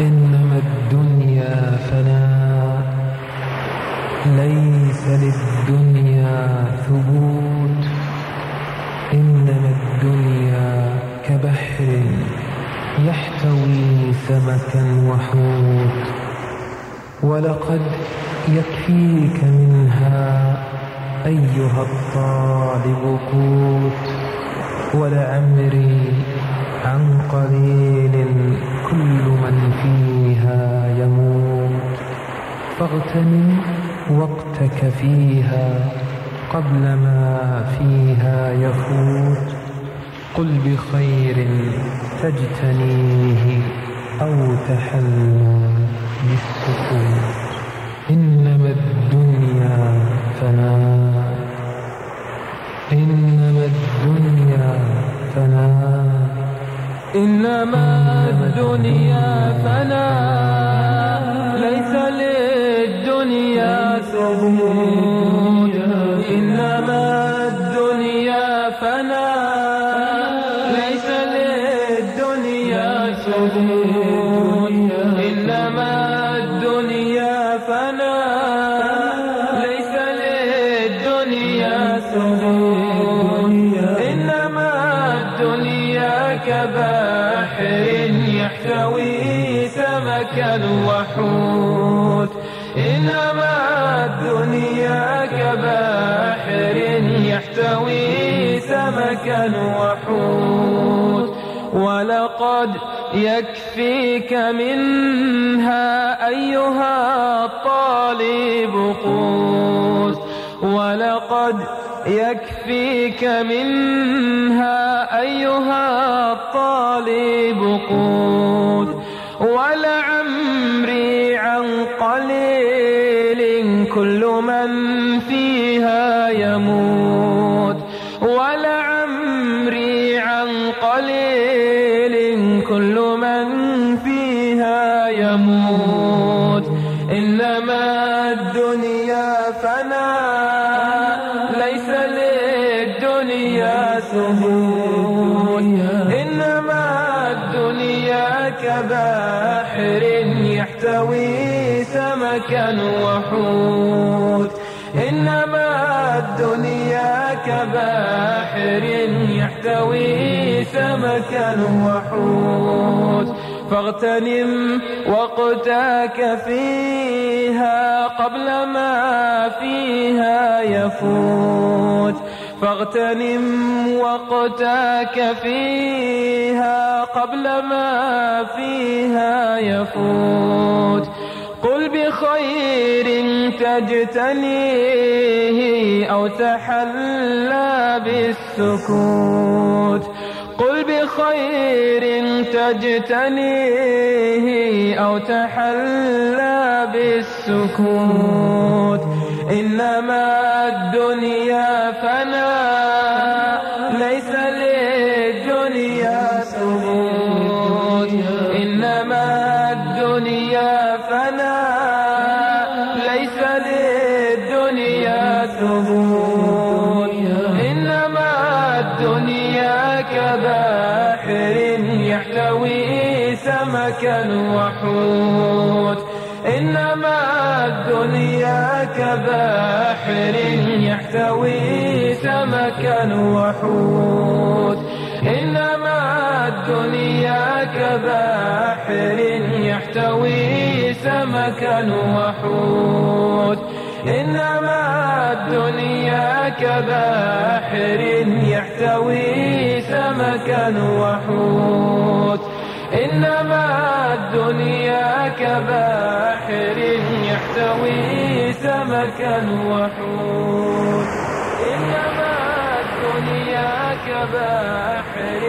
إنما الدنيا فناء ليس للدنيا ثبوت. إنما الدنيا كبحر يحتوي سمكا وحوت. ولقد يكفيك منها أيها الطالب قوت. ولعمري عن قليل كل من فيها يموت. فاغتنم وقتك فيها قبل ما فيها يفوت. قل بخير تجتنيه أو تحلى بالسكوت إنما الدنيا فناء. إنما الدنيا فناء. إنما الدنيا فناء ليس للدنيا ثبوت إنما الدنيا فناء ليس للدنيا ثبوت سمكا وحوت إنما الدنيا كبحر يحتوي سمكا وحوت ولقد يكفيك منها أيها الطالب قوت. ولقد يكفيك منها أيها الطالب قوت. ولعمري ولعمري عن قليل كل من فيها يموت. إنما الدنيا فناء ليس للدنيا ثبوت. إنما الدنيا كبحر يحتوي سمكا وحوت. إنما الدنيا كبحر يحتوي سمكا وحوت فاغتنم وقتك فيها قبل ما فيها يفوت. فاغتنم وقتك فيها قبل ما فيها يفوت. قل بخير تجتنيه أو تحلى بالسكوت. قل بخير تجتنيه أو تحلى بالسكوت. إنما الدنيا فناء فناء ليس للدنيا ثبوت إنما الدنيا كبحر يحتوي سمكا وحوت. إنما الدنيا كبحر يحتوي سمكا وحوت. إنما الدنيا كبحر يحتوي سمكا وحوت. إنما الدنيا كبحر يحتوي سمكا وحوت. إنما الدنيا كبحر يحتوي سمكا وحوت. إنما الدنيا كبحر